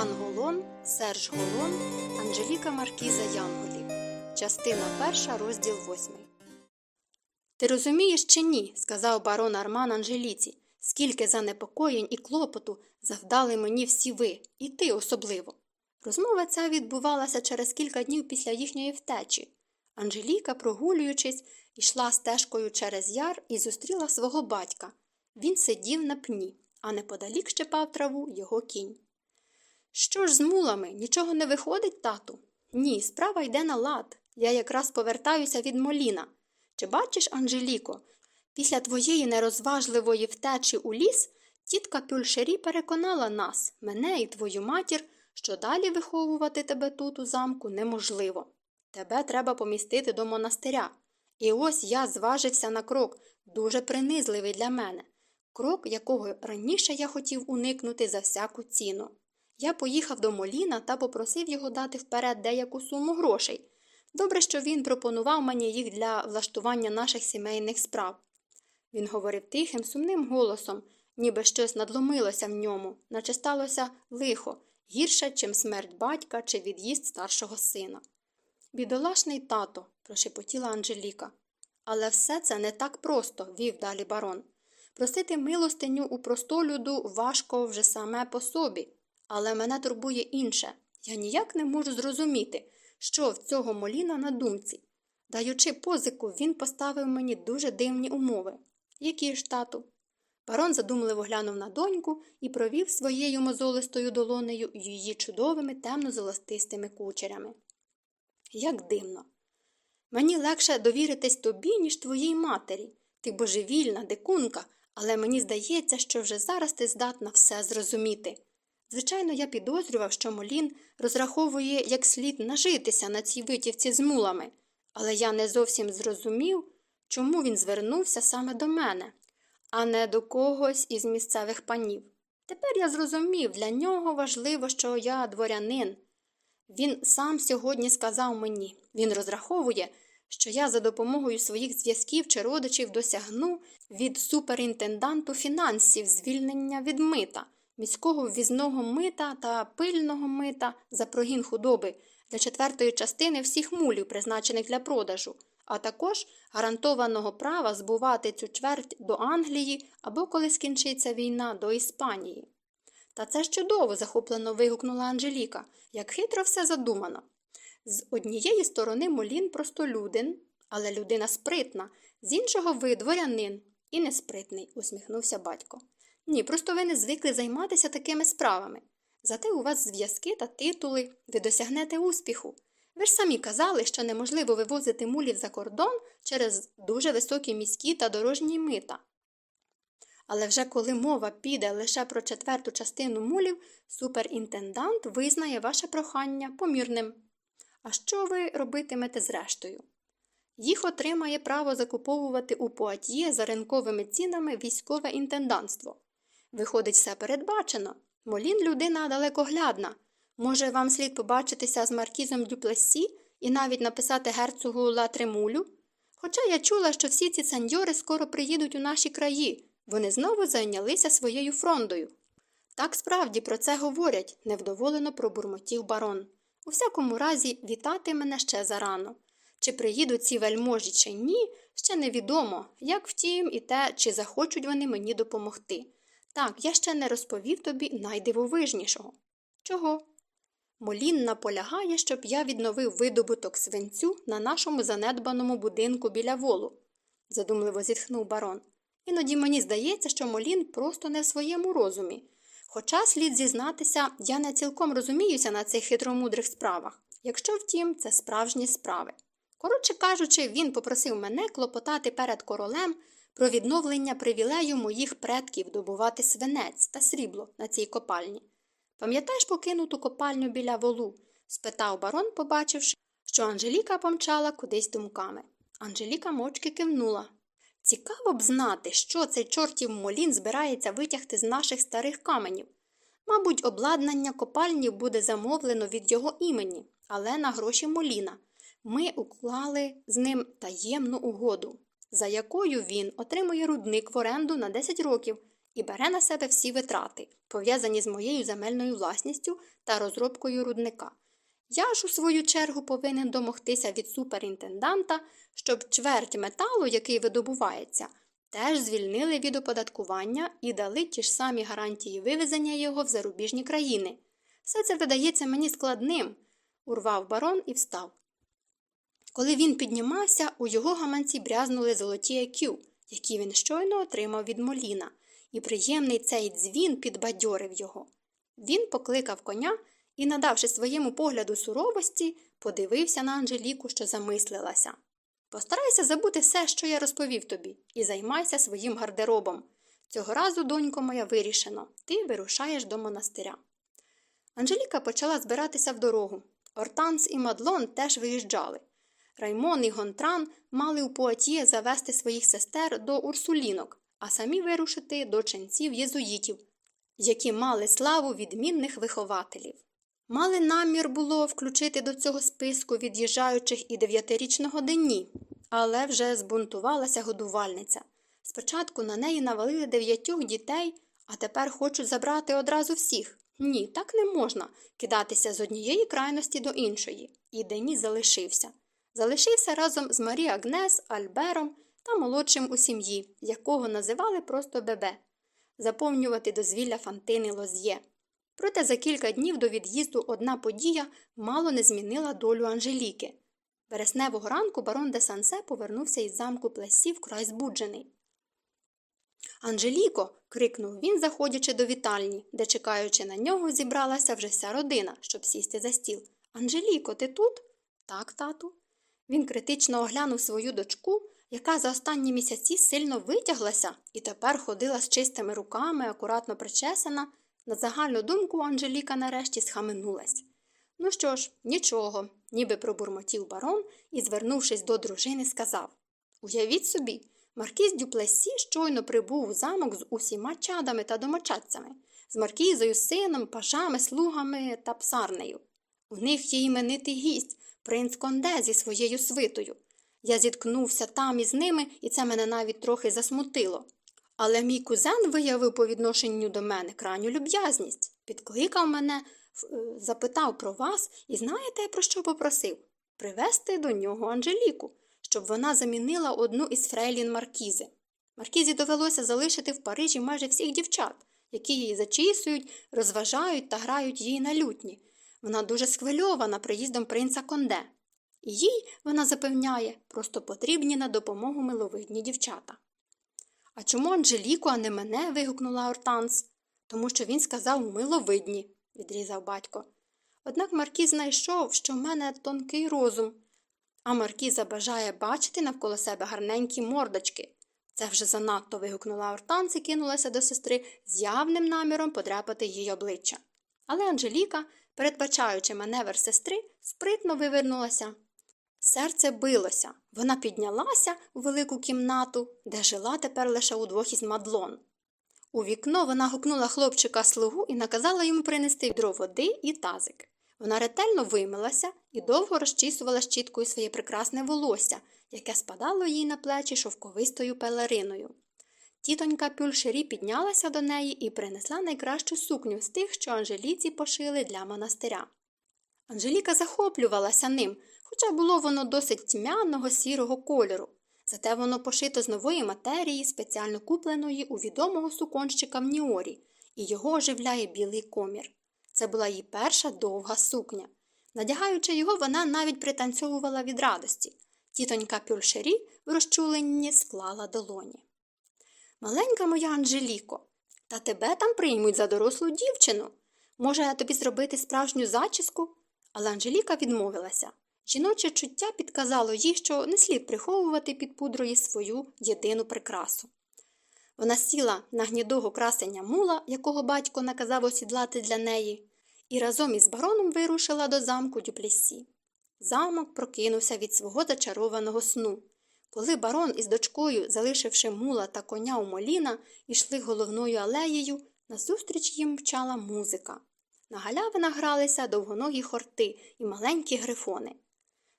Роман Голон, Серж Голон, Анжеліка Маркіза Янголів. Частина перша, розділ восьмий. Ти розумієш чи ні? сказав барон Арман Анжеліці. Скільки занепокоєнь і клопоту завдали мені всі ви, і ти особливо. Розмова ця відбувалася через кілька днів після їхньої втечі. Анжеліка, прогулюючись, йшла стежкою через яр і зустріла свого батька. Він сидів на пні, а неподалік щепав траву його кінь. Що ж з мулами? Нічого не виходить, тату? Ні, справа йде на лад. Я якраз повертаюся від Моліна. Чи бачиш, Анжеліко, після твоєї нерозважливої втечі у ліс тітка Пюльшері переконала нас, мене і твою матір, що далі виховувати тебе тут у замку неможливо. Тебе треба помістити до монастиря. І ось я зважився на крок, дуже принизливий для мене, крок, якого раніше я хотів уникнути за всяку ціну. Я поїхав до Моліна та попросив його дати вперед деяку суму грошей. Добре, що він пропонував мені їх для влаштування наших сімейних справ. Він говорив тихим, сумним голосом, ніби щось надломилося в ньому, наче сталося лихо, гірше, чим смерть батька чи від'їзд старшого сина. Бідолашний тато, прошепотіла Анжеліка. Але все це не так просто, вів далі барон. Просити милостиню у простолюду важко вже саме по собі, але мене турбує інше. Я ніяк не можу зрозуміти, що в цього моліна на думці. Даючи позику, він поставив мені дуже дивні умови. Які ж тату? Барон задумливо глянув на доньку і провів своєю мозолистою долонею її чудовими темно-золотистими кучерями. Як дивно. Мені легше довіритись тобі, ніж твоїй матері. Ти божевільна, дикунка, але мені здається, що вже зараз ти здатна все зрозуміти. Звичайно, я підозрював, що Молін розраховує як слід нажитися на цій витівці з мулами, але я не зовсім зрозумів, чому він звернувся саме до мене, а не до когось із місцевих панів. Тепер я зрозумів, для нього важливо, що я дворянин. Він сам сьогодні сказав мені він розраховує, що я за допомогою своїх зв'язків чи родичів досягну від суперінтенданту фінансів звільнення від мита, міського ввізного мита та пильного мита за прогін худоби для четвертої частини всіх мулів, призначених для продажу, а також гарантованого права збувати цю чверть до Англії або коли скінчиться війна до Іспанії. Та це ж чудово, захоплено вигукнула Анжеліка, як хитро все задумано. З однієї сторони Молін простолюдин, але людина спритна, з іншого ви дворянин і неспритний, усміхнувся батько. Ні, просто ви не звикли займатися такими справами. Зате у вас зв'язки та титули, ви досягнете успіху. Ви ж самі казали, що неможливо вивозити мулів за кордон через дуже високі міські та дорожні мита. Але вже коли мова піде лише про четверту частину мулів, суперінтендант визнає ваше прохання помірним. А що ви робитимете зрештою? Їх отримає право закуповувати у Пуатьє за ринковими цінами військове інтендантство. Виходить, все передбачено. Молін людина далекоглядна. Може, вам слід побачитися з маркізом Дюплесі і навіть написати герцогу Латремулю? Хоча я чула, що всі ці сеньори скоро приїдуть у наші краї, вони знову зайнялися своєю фрондою. Так справді про це говорять, невдоволено пробурмотів барон. У всякому разі, вітати мене ще зарано. Чи приїдуть ці вельможі, чи ні, ще невідомо, як втім, і те, чи захочуть вони мені допомогти. Так, я ще не розповів тобі найдивовижнішого. Чого? Молін наполягає, щоб я відновив видобуток свинцю на нашому занедбаному будинку біля волу, задумливо зітхнув барон. Іноді мені здається, що Молін просто не в своєму розумі. Хоча слід зізнатися, я не цілком розуміюся на цих хитромудрих справах, якщо втім, це справжні справи. Коротше кажучи, він попросив мене клопотати перед королем про відновлення привілею моїх предків добувати свинець та срібло на цій копальні. Пам'ятаєш покинуту копальню біля волу? спитав барон, побачивши, що Анжеліка помчала кудись думками. Анжеліка мовчки кивнула. Цікаво б знати, що цей чортів молін збирається витягти з наших старих каменів. Мабуть, обладнання копальні буде замовлено від його імені, але на гроші моліна. Ми уклали з ним таємну угоду, за якою він отримує рудник в оренду на 10 років і бере на себе всі витрати, пов'язані з моєю земельною власністю та розробкою рудника. Я ж, у свою чергу, повинен домогтися від суперінтенданта, щоб чверть металу, який видобувається, теж звільнили від оподаткування і дали ті ж самі гарантії вивезення його в зарубіжні країни. Все це видається мені складним, урвав барон і встав. Коли він піднімався, у його гаманці брязнули золоті екю, які він щойно отримав від Моліна, і приємний цей дзвін підбадьорив його. Він покликав коня і, надавши своєму погляду суровості, подивився на Анжеліку, що замислилася. Постарайся забути все, що я розповів тобі, і займайся своїм гардеробом. Цього разу, донько моя, вирішено, ти вирушаєш до монастиря. Анжеліка почала збиратися в дорогу. Ортанс і Мадлон теж виїжджали. Раймон і Гонтран мали у Пуатіє завести своїх сестер до урсулінок, а самі вирушити до ченців єзуїтів, які мали славу відмінних вихователів. Мали намір було включити до цього списку від'їжджаючих і дев'ятирічного дені, але вже збунтувалася годувальниця. Спочатку на неї навалили дев'ятьох дітей, а тепер хочуть забрати одразу всіх. Ні, так не можна кидатися з однієї крайності до іншої. І Дені залишився. Залишився разом з Марі Агнес, Альбером та молодшим у сім'ї, якого називали просто Бебе, заповнювати дозвілля Фантини Лоз'є. Проте за кілька днів до від'їзду одна подія мало не змінила долю Анжеліки. Вересневого ранку барон де Сансе повернувся із замку плесі вкрай збуджений. Анжеліко. крикнув він, заходячи до вітальні, де, чекаючи на нього, зібралася вже вся родина, щоб сісти за стіл. Анжеліко, ти тут? Так, тату. Він критично оглянув свою дочку, яка за останні місяці сильно витяглася і тепер ходила з чистими руками, акуратно причесана. На загальну думку Анжеліка нарешті схаменулась. Ну що ж, нічого, ніби пробурмотів барон і, звернувшись до дружини, сказав Уявіть собі, маркіз Дюплесі щойно прибув у замок з усіма чадами та домочадцями, з маркізою, сином, пажами, слугами та псарнею. У них є іменитий гість, принц Конде зі своєю свитою. Я зіткнувся там із ними, і це мене навіть трохи засмутило. Але мій кузен виявив по відношенню до мене крайню люб'язність, підкликав мене, е, запитав про вас і знаєте, про що попросив? Привезти до нього Анжеліку, щоб вона замінила одну із фрейлін Маркізи. Маркізі довелося залишити в Парижі майже всіх дівчат, які її зачісують, розважають та грають їй на лютні. Вона дуже схвильована приїздом принца Конде. Їй, вона запевняє, просто потрібні на допомогу миловидні дівчата. А чому Анжеліку, а не мене? вигукнула Ортанс. Тому що він сказав миловидні, відрізав батько. Однак Маркіз знайшов, що в мене тонкий розум, а Маркіза бажає бачити навколо себе гарненькі мордочки. Це вже занадто. вигукнула Ортанс і кинулася до сестри з явним наміром подряпати їй обличчя. Але Анжеліка, передбачаючи маневр сестри, спритно вивернулася. Серце билося. Вона піднялася у велику кімнату, де жила тепер лише удвох із мадлон. У вікно вона гукнула хлопчика слугу і наказала йому принести відро води і тазик. Вона ретельно вимилася і довго розчісувала щіткою своє прекрасне волосся, яке спадало їй на плечі шовковистою пелериною. Тітонька Пюльшері піднялася до неї і принесла найкращу сукню з тих, що Анжеліці пошили для монастиря. Анжеліка захоплювалася ним, хоча було воно досить тьмяного сірого кольору. Зате воно пошито з нової матерії, спеціально купленої у відомого суконщика в Ніорі, і його оживляє білий комір. Це була її перша довга сукня. Надягаючи його, вона навіть пританцьовувала від радості. Тітонька Пюльшері в розчуленні склала долоні. Маленька моя Анжеліко, та тебе там приймуть за дорослу дівчину. Може, я тобі зробити справжню зачіску? Але Анжеліка відмовилася. Жіноче чуття підказало їй, що не слід приховувати під пудрою свою єдину прикрасу. Вона сіла на гнідого красення мула, якого батько наказав осідлати для неї, і разом із бароном вирушила до замку Дюплесі. Замок прокинувся від свого зачарованого сну. Коли барон із дочкою, залишивши мула та коня у моліна, йшли головною алеєю, назустріч їм мчала музика. На галявинах гралися довгоногі хорти і маленькі грифони.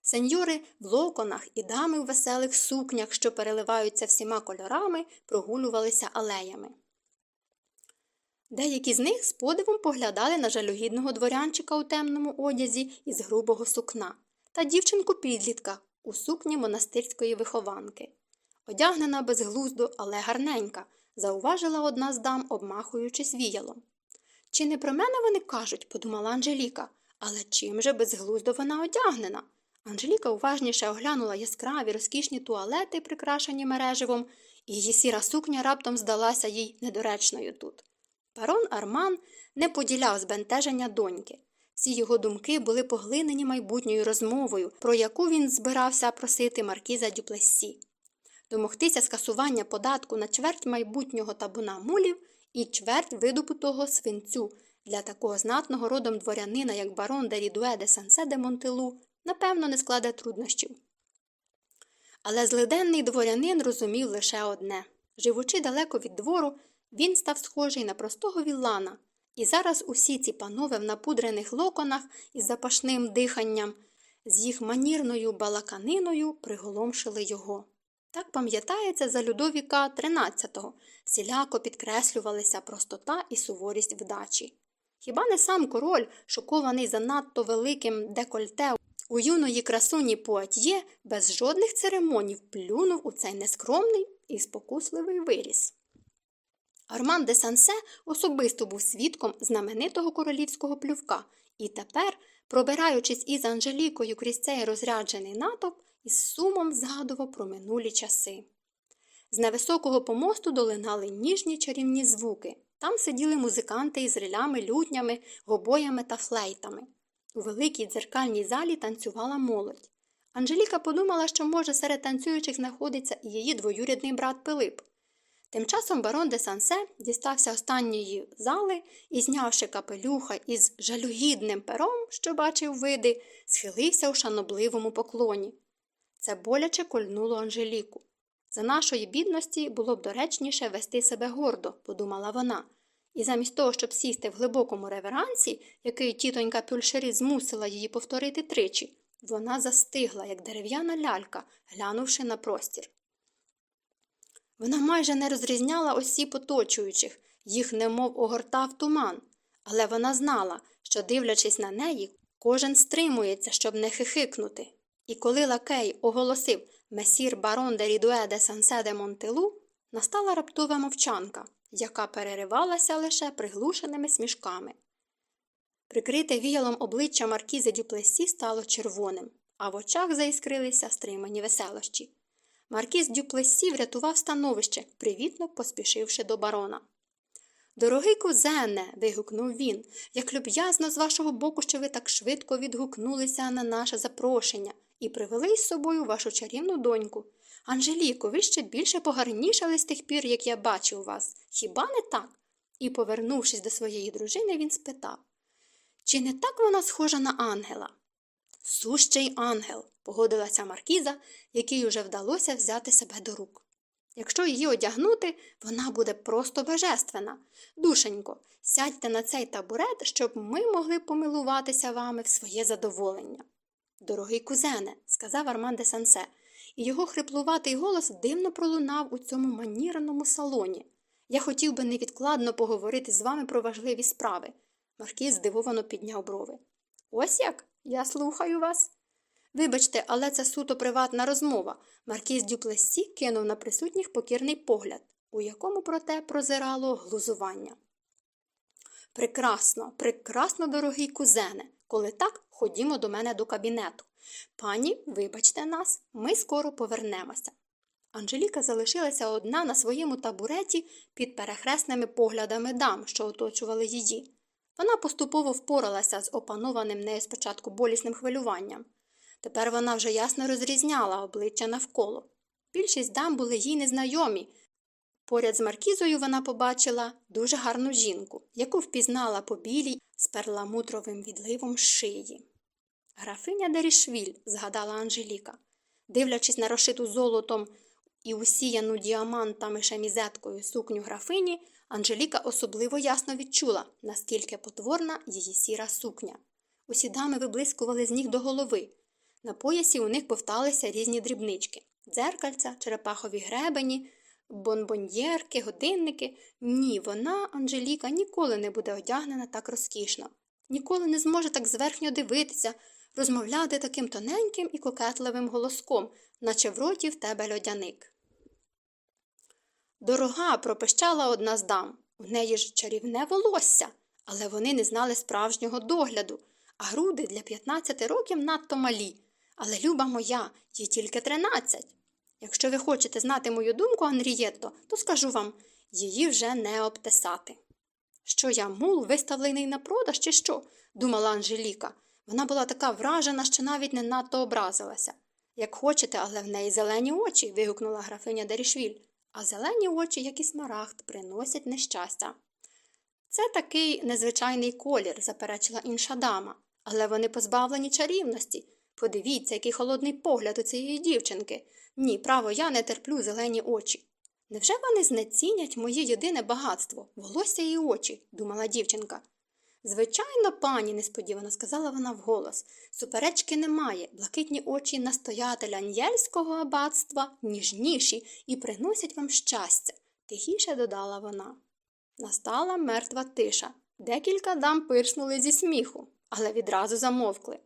Сеньори в локонах і дами в веселих сукнях, що переливаються всіма кольорами, прогулювалися алеями. Деякі з них з подивом поглядали на жалюгідного дворянчика у темному одязі із грубого сукна та дівчинку підлітка у сукні монастирської вихованки. Одягнена безглуздо, але гарненька, зауважила одна з дам, обмахуючись віялом. Чи не про мене вони кажуть, подумала Анжеліка, але чим же безглуздо вона одягнена? Анжеліка уважніше оглянула яскраві розкішні туалети, прикрашені мереживом, і її сіра сукня раптом здалася їй недоречною тут. Барон Арман не поділяв збентеження доньки. Всі його думки були поглинені майбутньою розмовою, про яку він збирався просити маркіза Дюплессі. Домогтися скасування податку на чверть майбутнього табуна мулів і чверть видобутого свинцю для такого знатного родом дворянина, як барон де Рідуе де Сансе де Монтелу, напевно, не складе труднощів. Але злиденний дворянин розумів лише одне живучи далеко від двору, він став схожий на простого віллана, і зараз усі ці панове в напудрених локонах із запашним диханням, з їх манірною балаканиною приголомшили його. Так пам'ятається за Людовіка XIII, всіляко підкреслювалися простота і суворість вдачі. Хіба не сам король, шокований занадто великим декольте у юної красуні Пуатьє, без жодних церемоній плюнув у цей нескромний і спокусливий виріс. Арман де Сансе особисто був свідком знаменитого королівського плювка і тепер, пробираючись із Анжелікою крізь цей розряджений натовп, із сумом згадував про минулі часи. З невисокого помосту долинали ніжні чарівні звуки. Там сиділи музиканти із рилями, лютнями, гобоями та флейтами. У великій дзеркальній залі танцювала молодь. Анжеліка подумала, що, може, серед танцюючих знаходиться і її двоюрідний брат Пилип. Тим часом барон де Сансе дістався останньої зали і, знявши капелюха із жалюгідним пером, що бачив види, схилився у шанобливому поклоні. Це боляче кольнуло Анжеліку. За нашої бідності було б доречніше вести себе гордо, подумала вона. І замість того, щоб сісти в глибокому реверансі, який тітонька Пюльшері змусила її повторити тричі, вона застигла, як дерев'яна лялька, глянувши на простір. Вона майже не розрізняла осіб оточуючих, їх немов огортав туман, але вона знала, що, дивлячись на неї, кожен стримується, щоб не хихикнути. І коли лакей оголосив месір барон де Рідуе де Сансе де Монтелу, настала раптова мовчанка, яка переривалася лише приглушеними смішками. Прикрите віялом обличчя Маркізи Дюплесі стало червоним, а в очах заіскрилися стримані веселощі. Маркіз Дюплесі врятував становище, привітно поспішивши до барона. Дорогий кузене. вигукнув він, як люб'язно з вашого боку, що ви так швидко відгукнулися на наше запрошення і привели з собою вашу чарівну доньку. Анжеліко, ви ще більше погарнішали з тих пір, як я бачив вас. Хіба не так? І, повернувшись до своєї дружини, він спитав Чи не так вона схожа на ангела? Сущий ангел, погодилася Маркіза, якій уже вдалося взяти себе до рук. Якщо її одягнути, вона буде просто божественна. Душенько, сядьте на цей табурет, щоб ми могли помилуватися вами в своє задоволення. Дорогий кузене, сказав Арман де Сансе, і його хриплуватий голос дивно пролунав у цьому манірному салоні. Я хотів би невідкладно поговорити з вами про важливі справи. Маркіз здивовано підняв брови. Ось як? Я слухаю вас. Вибачте, але це суто приватна розмова. Маркіз Дюплесі кинув на присутніх покірний погляд, у якому, проте, прозирало глузування. Прекрасно, прекрасно, дорогий кузене. Коли так, ходімо до мене до кабінету. Пані, вибачте нас, ми скоро повернемося. Анжеліка залишилася одна на своєму табуреті під перехресними поглядами дам, що оточували її. Вона поступово впоралася з опанованим нею спочатку болісним хвилюванням. Тепер вона вже ясно розрізняла обличчя навколо. Більшість дам були їй незнайомі. Поряд з Маркізою вона побачила дуже гарну жінку, яку впізнала по білій з перламутровим відливом шиї. Графиня Дерішвіль, згадала Анжеліка, дивлячись на розшиту золотом і усіяну діамантами шемізеткою сукню графині, Анжеліка особливо ясно відчула, наскільки потворна її сіра сукня. Усі дами виблискували з ніг до голови. На поясі у них повталися різні дрібнички дзеркальця, черепахові гребені, бонбоньєрки, годинники. Ні, вона, Анжеліка, ніколи не буде одягнена так розкішно, ніколи не зможе так зверхньо дивитися, розмовляти таким тоненьким і кокетливим голоском, наче в роті в тебе льодяник. Дорога пропищала одна з дам. У неї ж чарівне волосся, але вони не знали справжнього догляду, а груди для 15 років надто малі. Але, люба моя, їй тільки 13. Якщо ви хочете знати мою думку, Анрієтто, то скажу вам її вже не обтесати. Що я мул, виставлений на продаж, чи що? думала Анжеліка. Вона була така вражена, що навіть не надто образилася. Як хочете, але в неї зелені очі. вигукнула графиня Дерішвіль. А зелені очі, як і смарагд, приносять нещастя. Це такий незвичайний колір, заперечила інша дама, але вони позбавлені чарівності. Подивіться, який холодний погляд у цієї дівчинки. Ні, право, я не терплю зелені очі. Невже вони знецінять моє єдине багатство, волосся і очі? думала дівчинка. Звичайно, пані, несподівано сказала вона вголос. Суперечки немає. Блакитні очі настоятеля Ньєльського аббатства ніжніші і приносять вам щастя, тихіше додала вона. Настала мертва тиша. Декілька дам пирснули зі сміху, але відразу замовкли.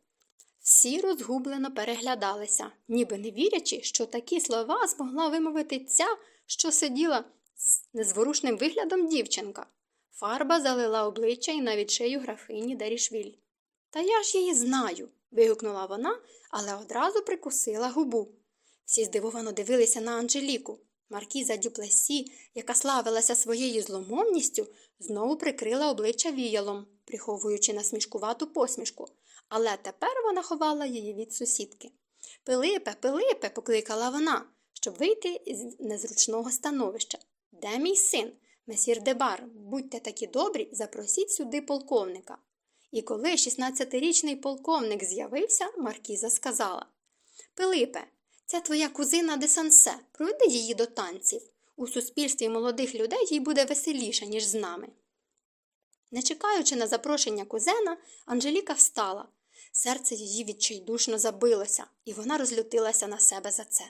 Всі розгублено переглядалися, ніби не вірячи, що такі слова змогла вимовити ця, що сиділа з незворушним виглядом дівчинка. Фарба залила обличчя і навіть шию графині Дарішвіль. Та я ж її знаю. вигукнула вона, але одразу прикусила губу. Всі здивовано дивилися на Анжеліку. Маркіза Дюплесі, яка славилася своєю зломовністю, знову прикрила обличчя віялом, приховуючи насмішкувату посмішку, але тепер вона ховала її від сусідки. Пилипе, Пилипе, покликала вона, щоб вийти з незручного становища. Де мій син? Месір Дебар, будьте такі добрі, запросіть сюди полковника. І коли 16-річний полковник з'явився, Маркіза сказала Пилипе, це твоя кузина де Сансе, проведи її до танців. У суспільстві молодих людей їй буде веселіше, ніж з нами. Не чекаючи на запрошення кузена, Анжеліка встала. Серце її відчайдушно забилося, і вона розлютилася на себе за це.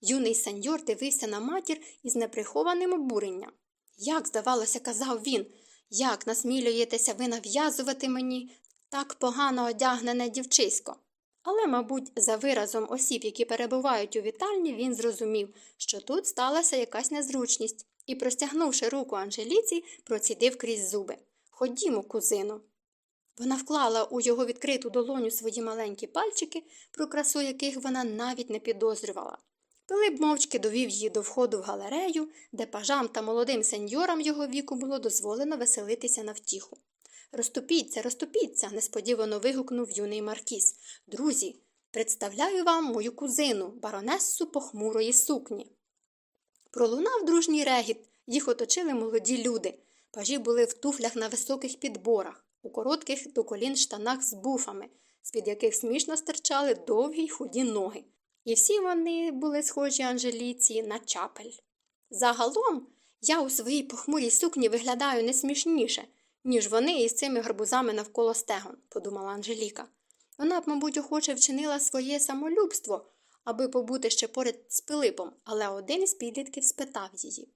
Юний сеньор дивився на матір із неприхованим обуренням. Як, здавалося, казав він, як насмілюєтеся ви нав'язувати мені так погано одягнене дівчисько. Але, мабуть, за виразом осіб, які перебувають у вітальні, він зрозумів, що тут сталася якась незручність, і, простягнувши руку Анжеліці, процідив крізь зуби. Ходімо, кузину. Вона вклала у його відкриту долоню свої маленькі пальчики, про красу яких вона навіть не підозрювала. Пилип мовчки довів її до входу в галерею, де пажам та молодим сеньорам його віку було дозволено веселитися на втіху. Розступіться, розступіться, несподівано вигукнув юний Маркіз. Друзі, представляю вам мою кузину, баронесу похмурої сукні. Пролунав дружній регіт, їх оточили молоді люди. Пажі були в туфлях на високих підборах, у коротких до колін штанах з буфами, з під яких смішно стирчали довгі й худі ноги. І всі вони були схожі Анжеліці на чапель. Загалом я у своїй похмурій сукні виглядаю не смішніше, ніж вони із цими гарбузами навколо стегон, подумала Анжеліка. Вона б, мабуть, охоче вчинила своє самолюбство, аби побути ще поряд з Пилипом, але один із підлітків спитав її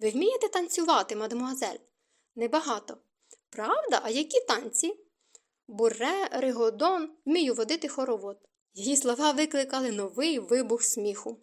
Ви вмієте танцювати, мадемуазель? Небагато. Правда, а які танці? Буре, Ригодон, вмію водити хоровод. Її слова викликали новий вибух сміху.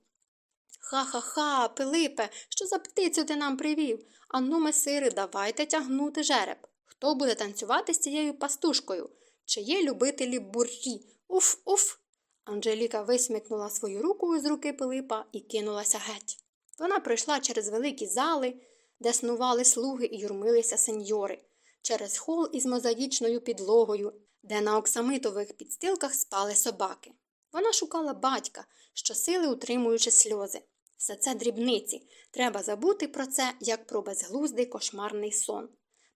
Ха ха ха, Пилипе, що за птицю ти нам привів? Ану, месири, давайте тягнути жереб. Хто буде танцювати з цією пастушкою? Чи є любителі буррі? Уф, уф. Анжеліка висмикнула свою руку з руки Пилипа і кинулася геть. Вона пройшла через великі зали, де снували слуги і юрмилися сеньори, через хол із мозаїчною підлогою, де на оксамитових підстилках спали собаки. Вона шукала батька, щосили утримуючи сльози. Все це дрібниці. Треба забути про це, як про безглуздий кошмарний сон.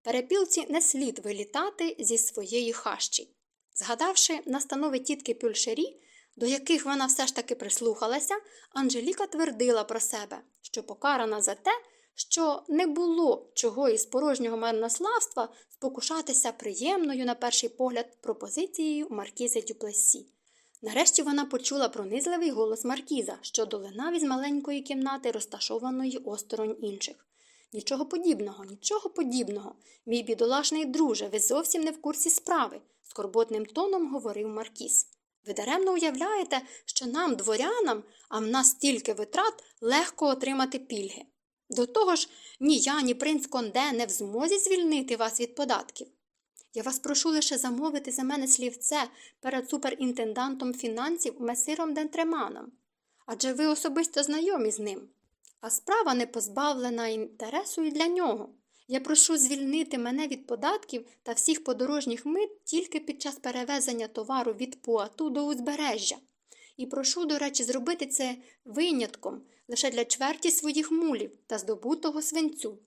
Перепілці не слід вилітати зі своєї хащі. Згадавши настанови тітки Пюльшері, до яких вона все ж таки прислухалася, Анжеліка твердила про себе, що покарана за те, що не було чого із порожнього марнославства спокушатися приємною, на перший погляд, пропозицією маркізи Дюплесі. Нарешті вона почула пронизливий голос Маркіза, що долинав із маленької кімнати, розташованої осторонь інших. Нічого подібного, нічого подібного. Мій бідолашний друже, ви зовсім не в курсі справи, скорботним тоном говорив Маркіз. Ви даремно уявляєте, що нам, дворянам, а в нас стільки витрат, легко отримати пільги. До того ж, ні я, ні принц Конде не в змозі звільнити вас від податків. Я вас прошу лише замовити за мене слівце перед суперінтендантом фінансів месиром Дентреманом. Адже ви особисто знайомі з ним. А справа не позбавлена інтересу і для нього. Я прошу звільнити мене від податків та всіх подорожніх мит тільки під час перевезення товару від Пуату до узбережжя. І прошу, до речі, зробити це винятком лише для чверті своїх мулів та здобутого свинцю.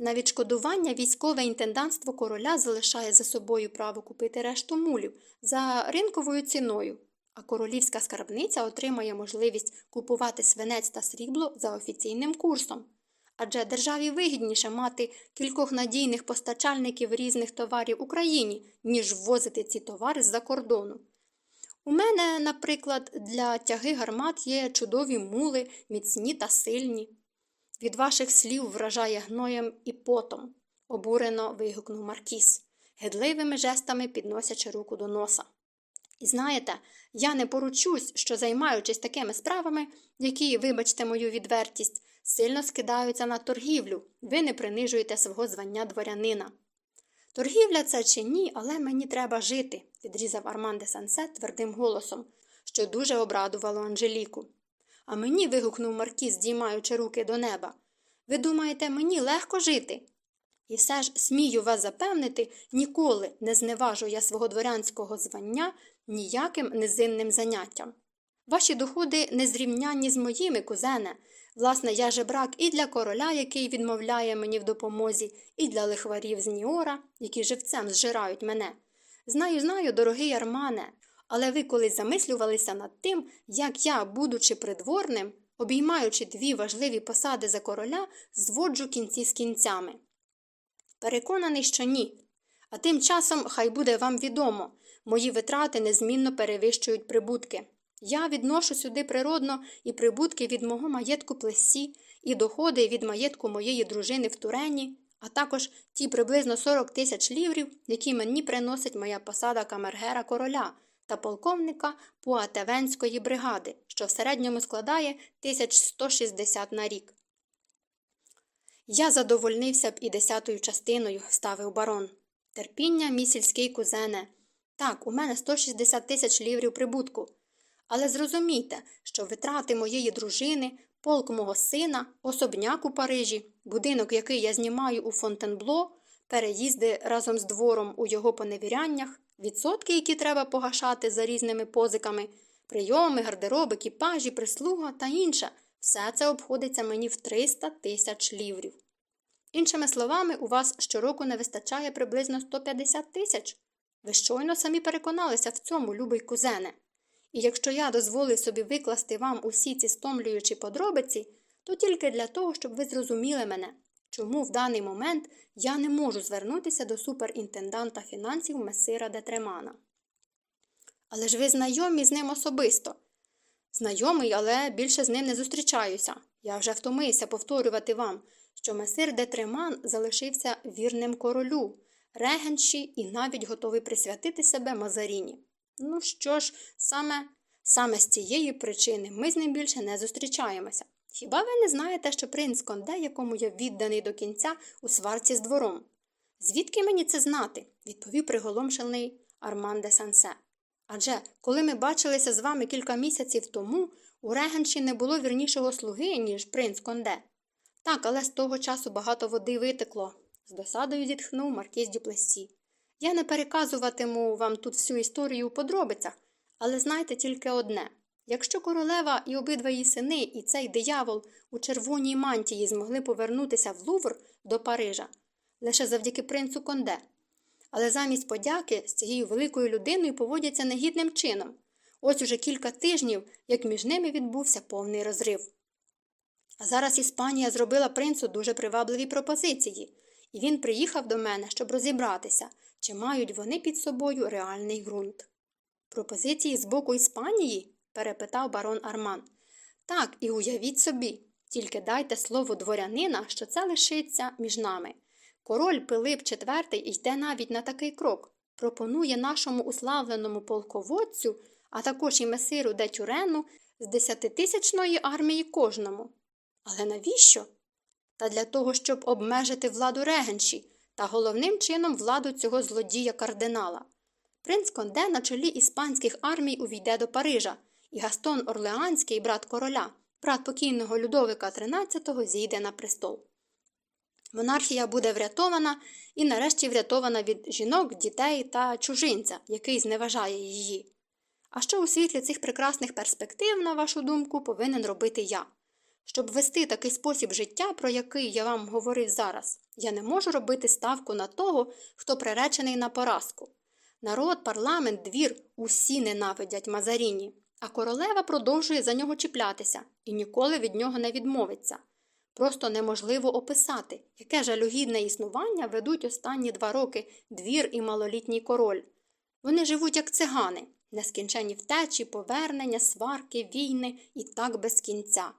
На відшкодування військове інтендантство короля залишає за собою право купити решту мулів за ринковою ціною, а королівська скарбниця отримає можливість купувати свинець та срібло за офіційним курсом. Адже державі вигідніше мати кількох надійних постачальників різних товарів Україні, ніж ввозити ці товари з-за кордону. У мене, наприклад, для тяги гармат є чудові мули, міцні та сильні. Від ваших слів вражає гноєм і потом, обурено вигукнув Маркіс, гидливими жестами підносячи руку до носа. І знаєте, я не поручусь, що, займаючись такими справами, які, вибачте мою відвертість, сильно скидаються на торгівлю, ви не принижуєте свого звання дворянина. Торгівля це чи ні, але мені треба жити, відрізав Арман де Сансет твердим голосом, що дуже обрадувало Анжеліку. А мені. вигукнув Маркіз, здіймаючи руки до неба. Ви думаєте, мені легко жити? І все ж смію вас запевнити, ніколи не зневажу я свого дворянського звання ніяким низинним заняттям. Ваші доходи не зрівнянні з моїми, кузене. Власне, я жебрак і для короля, який відмовляє мені в допомозі, і для лихварів з Ніора, які живцем зжирають мене. Знаю, знаю, дорогий Армане, але ви колись замислювалися над тим, як я, будучи придворним, обіймаючи дві важливі посади за короля, зводжу кінці з кінцями. Переконаний, що ні. А тим часом хай буде вам відомо мої витрати незмінно перевищують прибутки. Я відношу сюди природно і прибутки від мого маєтку плесі, і доходи від маєтку моєї дружини в Турені, а також ті приблизно 40 тисяч ліврів, які мені приносить моя посада камергера короля та полковника Пуатевенської бригади, що в середньому складає 1160 на рік. Я задовольнився б і десятою частиною, ставив барон. Терпіння, мій сільський кузене. Так, у мене 160 тисяч ліврів прибутку. Але зрозумійте, що витрати моєї дружини, полк мого сина, особняк у Парижі, будинок, який я знімаю у Фонтенбло, переїзди разом з двором у його поневіряннях, відсотки, які треба погашати за різними позиками, прийоми, гардероб, екіпажі, прислуга та інше, все це обходиться мені в 300 тисяч ліврів. Іншими словами, у вас щороку не вистачає приблизно 150 тисяч. Ви щойно самі переконалися в цьому, любий кузене. І якщо я дозволив собі викласти вам усі ці стомлюючі подробиці, то тільки для того, щоб ви зрозуміли мене, чому в даний момент я не можу звернутися до суперінтенданта фінансів месира Детремана. Але ж ви знайомі з ним особисто. Знайомий, але більше з ним не зустрічаюся. Я вже втомився повторювати вам, що месир Детреман залишився вірним королю, регенші і навіть готовий присвятити себе Мазаріні. Ну що ж, саме саме з цієї причини ми з ним більше не зустрічаємося. Хіба ви не знаєте, що принц Конде, якому я відданий до кінця у сварці з двором? Звідки мені це знати? відповів приголомшений Арман де Сансе. Адже коли ми бачилися з вами кілька місяців тому, у регенші не було вірнішого слуги, ніж принц Конде. Так, але з того часу багато води витекло, з досадою зітхнув Маркіз Дюплесі. Я не переказуватиму вам тут всю історію у подробицях, але знайте тільки одне якщо королева і обидва її сини, і цей диявол у червоній мантії змогли повернутися в Лувр до Парижа лише завдяки принцу Конде, але замість подяки з цією великою людиною поводяться негідним чином. Ось уже кілька тижнів, як між ними відбувся повний розрив. А зараз Іспанія зробила принцу дуже привабливі пропозиції, і він приїхав до мене, щоб розібратися, чи мають вони під собою реальний ґрунт. Пропозиції з боку Іспанії? Перепитав барон Арман. Так, і уявіть собі, тільки дайте слово дворянина, що це лишиться між нами. Король Пилип IV йде навіть на такий крок, пропонує нашому уславленому полководцю, а також і месиру де Тюрену з десятитисячної армії кожному. Але навіщо? Та для того, щоб обмежити владу регенші та головним чином владу цього злодія кардинала. Принц Конде на чолі іспанських армій увійде до Парижа, і Гастон Орлеанський, брат короля, брат покійного Людовика XIII, зійде на престол. Монархія буде врятована і нарешті врятована від жінок, дітей та чужинця, який зневажає її. А що у світлі цих прекрасних перспектив, на вашу думку, повинен робити я? Щоб вести такий спосіб життя, про який я вам говорив зараз, я не можу робити ставку на того, хто приречений на поразку. Народ, парламент, двір усі ненавидять Мазаріні, а королева продовжує за нього чіплятися і ніколи від нього не відмовиться. Просто неможливо описати, яке жалюгідне існування ведуть останні два роки двір і малолітній король. Вони живуть як цигани, нескінчені втечі, повернення, сварки, війни і так без кінця.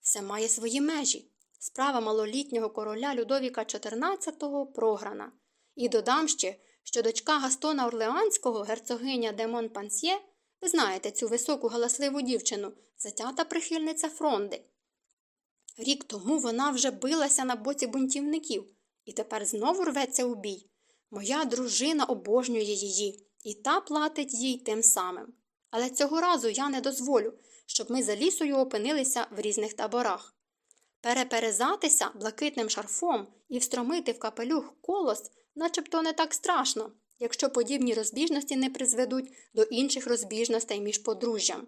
Все має свої межі. Справа малолітнього короля Людовіка XIV програна. І додам ще, що дочка Гастона Орлеанського, герцогиня де Монпансьє, ви знаєте цю високу галасливу дівчину, затята прихильниця фронди. Рік тому вона вже билася на боці бунтівників і тепер знову рветься у бій. Моя дружина обожнює її, і та платить їй тим самим. Але цього разу я не дозволю, щоб ми за лісою опинилися в різних таборах. Переперезатися блакитним шарфом і встромити в капелюх колос, начебто не так страшно, якщо подібні розбіжності не призведуть до інших розбіжностей між подружжям.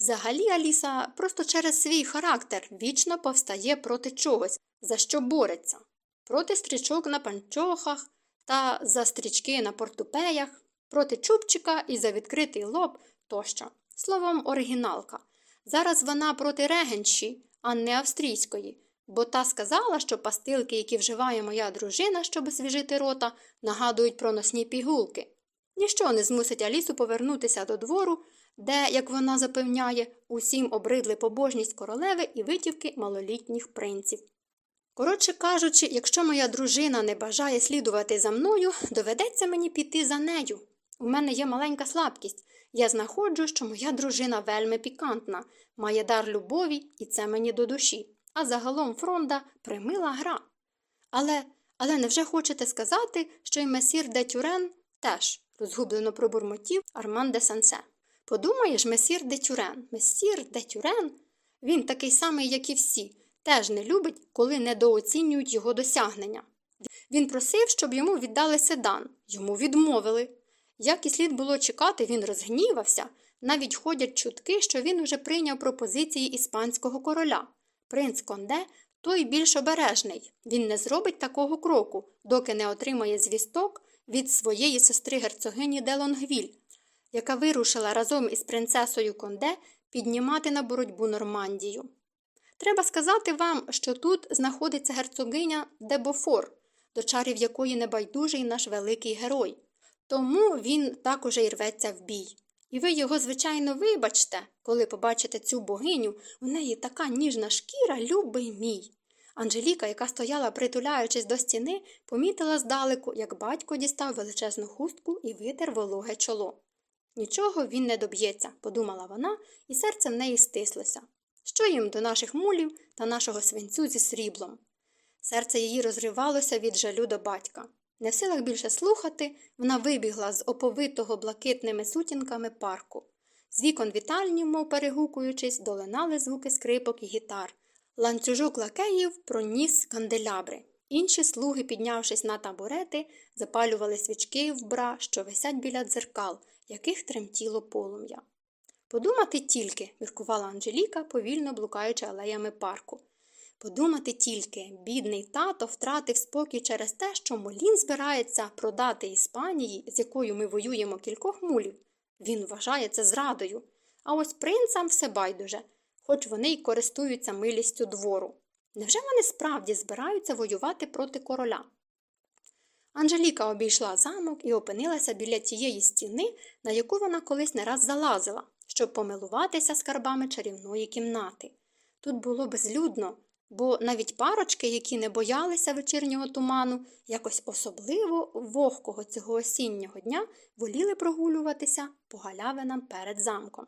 Взагалі Аліса просто через свій характер вічно повстає проти чогось, за що бореться, проти стрічок на панчохах та за стрічки на портупеях, проти чубчика і за відкритий лоб тощо. Словом, оригіналка. Зараз вона проти регенші, а не австрійської, бо та сказала, що пастилки, які вживає моя дружина, щоб освіжити рота, нагадують про носні пігулки. Ніщо не змусить Алісу повернутися до двору, де, як вона запевняє, усім обридли побожність королеви і витівки малолітніх принців. Коротше кажучи, якщо моя дружина не бажає слідувати за мною, доведеться мені піти за нею. У мене є маленька слабкість. Я знаходжу, що моя дружина вельми пікантна, має дар любові, і це мені до душі. А загалом фронда примила гра. Але але невже хочете сказати, що й месір де Тюрен теж розгублено пробурмотів Арман де Сансе. Подумаєш, месір де Тюрен, месір де Тюрен? Він такий самий, як і всі, теж не любить, коли недооцінюють його досягнення. Він просив, щоб йому віддали седан, йому відмовили. Як і слід було чекати, він розгнівався, навіть ходять чутки, що він уже прийняв пропозиції іспанського короля. Принц Конде той більш обережний. Він не зробить такого кроку, доки не отримає звісток від своєї сестри герцогині де Лонгвіль, яка вирушила разом із принцесою Конде піднімати на боротьбу Нормандію. Треба сказати вам, що тут знаходиться герцогиня де Бофор, до чарів якої небайдужий наш великий герой. Тому він також і рветься в бій. І ви його, звичайно, вибачте, коли побачите цю богиню, у неї така ніжна шкіра, любий мій. Анжеліка, яка стояла, притуляючись до стіни, помітила здалеку, як батько дістав величезну хустку і витер вологе чоло. Нічого він не доб'ється, подумала вона, і серце в неї стислося. Що їм до наших мулів та нашого свинцю зі сріблом? Серце її розривалося від жалю до батька. Не в силах більше слухати, вона вибігла з оповитого блакитними сутінками парку. З вікон вітальні, мов перегукуючись, долинали звуки скрипок і гітар. Ланцюжок лакеїв проніс канделябри. Інші слуги, піднявшись на табурети, запалювали свічки в бра, що висять біля дзеркал, яких тремтіло полум'я. Подумати тільки, міркувала Анжеліка, повільно блукаючи алеями парку. Подумати тільки, бідний тато втратив спокій через те, що Молін збирається продати Іспанії, з якою ми воюємо кількох мулів. Він вважає це зрадою. А ось принцам все байдуже, хоч вони й користуються милістю двору. Невже вони справді збираються воювати проти короля? Анжеліка обійшла замок і опинилася біля тієї стіни, на яку вона колись не раз залазила, щоб помилуватися скарбами чарівної кімнати. Тут було безлюдно, бо навіть парочки, які не боялися вечірнього туману, якось особливо вогкого цього осіннього дня воліли прогулюватися по галявинам перед замком.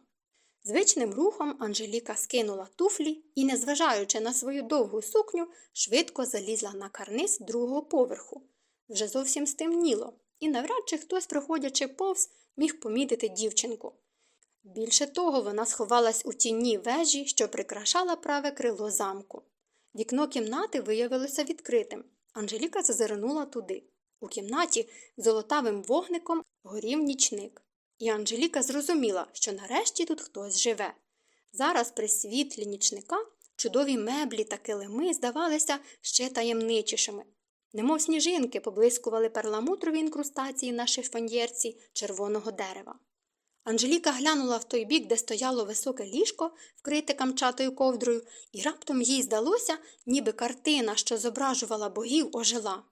Звичним рухом Анжеліка скинула туфлі і, незважаючи на свою довгу сукню, швидко залізла на карниз другого поверху. Вже зовсім стемніло, і навряд чи хтось, проходячи повз, міг помітити дівчинку. Більше того, вона сховалась у тіні вежі, що прикрашала праве крило замку. Вікно кімнати виявилося відкритим. Анжеліка зазирнула туди. У кімнаті золотавим вогником горів нічник. І Анжеліка зрозуміла, що нарешті тут хтось живе. Зараз при світлі нічника чудові меблі та килими здавалися ще таємничішими. Немов сніжинки поблискували перламутрові інкрустації на шифоньєрці червоного дерева. Анжеліка глянула в той бік, де стояло високе ліжко, вкрите камчатою ковдрою, і раптом їй здалося, ніби картина, що зображувала богів, ожила.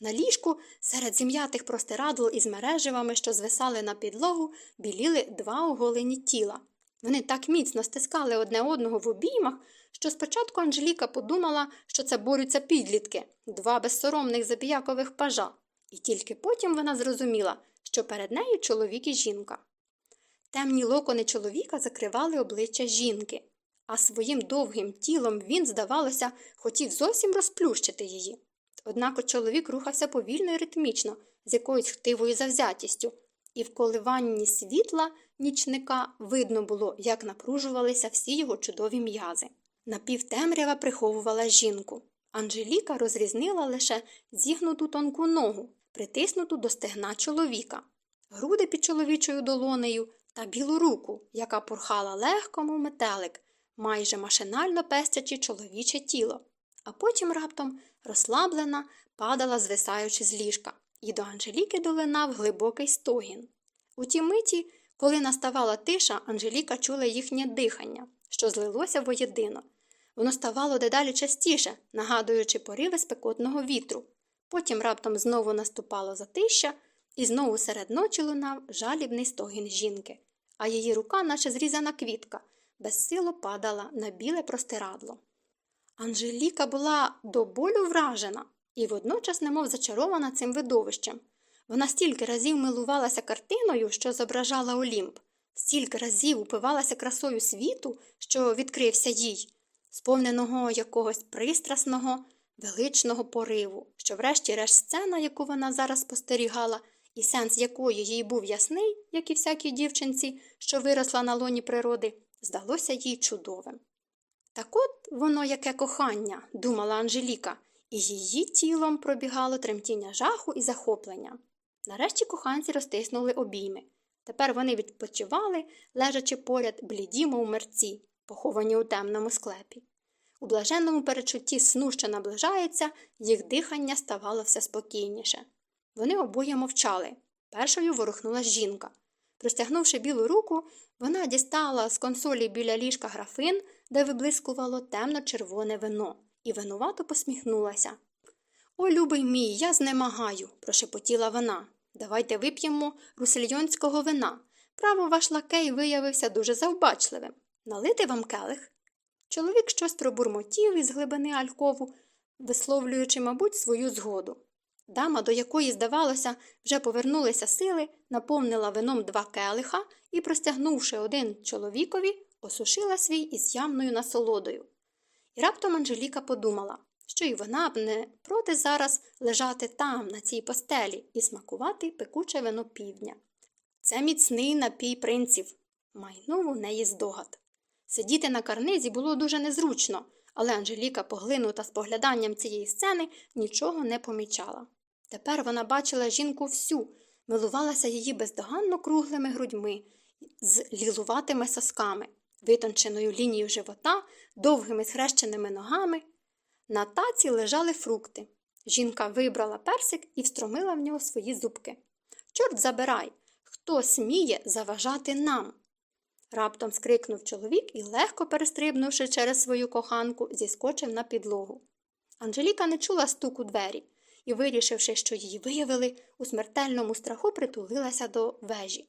На ліжку, серед зім'ятих простирадл із мереживами, що звисали на підлогу, біліли два оголені тіла. Вони так міцно стискали одне одного в обіймах, що спочатку Анжеліка подумала, що це борються підлітки, два безсоромних забіякових пажа, і тільки потім вона зрозуміла, що перед нею чоловік і жінка. Темні локони чоловіка закривали обличчя жінки, а своїм довгим тілом він, здавалося, хотів зовсім розплющити її. Однак чоловік рухався повільно і ритмічно, з якоюсь хтивою завзятістю, і в коливанні світла нічника видно було, як напружувалися всі його чудові м'язи. Напівтемрява приховувала жінку. Анжеліка розрізнила лише зігнуту тонку ногу, притиснуту до стегна чоловіка, груди під чоловічою долонею та білу руку, яка порхала легко, мов метелик, майже машинально пестячи чоловіче тіло, а потім раптом розслаблена, падала, звисаючи з ліжка, і до Анжеліки долинав глибокий стогін. У ті миті, коли наставала тиша, Анжеліка чула їхнє дихання, що злилося воєдино. Воно ставало дедалі частіше, нагадуючи пориви спекотного вітру. Потім раптом знову наступало затища, і знову серед ночі лунав жалібний стогін жінки, а її рука, наче зрізана квітка, безсило падала на біле простирадло. Анжеліка була до болю вражена і водночас немов зачарована цим видовищем. Вона стільки разів милувалася картиною, що зображала Олімп, стільки разів упивалася красою світу, що відкрився їй, сповненого якогось пристрасного, величного пориву, що, врешті-решт, сцена, яку вона зараз спостерігала, і сенс якої їй був ясний, як і всякій дівчинці, що виросла на лоні природи, здалося їй чудовим. Так от воно яке кохання, думала Анжеліка, і її тілом пробігало тремтіння жаху і захоплення. Нарешті коханці розтиснули обійми. Тепер вони відпочивали, лежачи поряд бліді, мов мерці, поховані у темному склепі. У блаженному перечутті сну, що наближається, їх дихання ставало все спокійніше. Вони обоє мовчали. Першою ворухнула жінка. Простягнувши білу руку, вона дістала з консолі біля ліжка графин, де виблискувало темно-червоне вино, і винувато посміхнулася. О, любий мій, я знемагаю, прошепотіла вона. Давайте вип'ємо русельйонського вина. Право, ваш лакей виявився дуже завбачливим. Налити вам келих? Чоловік щось пробурмотів із глибини алькову, висловлюючи, мабуть, свою згоду. Дама, до якої, здавалося, вже повернулися сили, наповнила вином два келиха і, простягнувши один чоловікові, осушила свій із явною насолодою. І раптом Анжеліка подумала, що й вона б не проти зараз лежати там, на цій постелі, і смакувати пекуче вино півдня. Це міцний напій принців, майнув у неї здогад. Сидіти на карнизі було дуже незручно, але Анжеліка, поглинута спогляданням цієї сцени, нічого не помічала. Тепер вона бачила жінку всю, милувалася її бездоганно круглими грудьми, з лілуватими сосками, витонченою лінією живота, довгими схрещеними ногами. На таці лежали фрукти. Жінка вибрала персик і встромила в нього свої зубки. Чорт забирай, хто сміє заважати нам? Раптом скрикнув чоловік і, легко перестрибнувши через свою коханку, зіскочив на підлогу. Анжеліка не чула стуку двері і, вирішивши, що її виявили, у смертельному страху притулилася до вежі.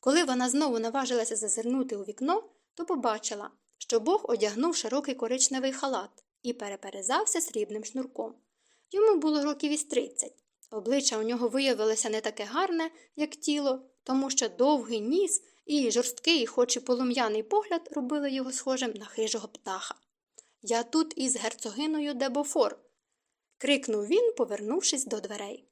Коли вона знову наважилася зазирнути у вікно, то побачила, що Бог одягнув широкий коричневий халат і переперезався срібним шнурком. Йому було років із тридцять. Обличчя у нього виявилося не таке гарне, як тіло, тому що довгий ніс і жорсткий, хоч і полум'яний погляд робили його схожим на хижого птаха. Я тут із герцогиною Дебофор. крикнув він, повернувшись до дверей.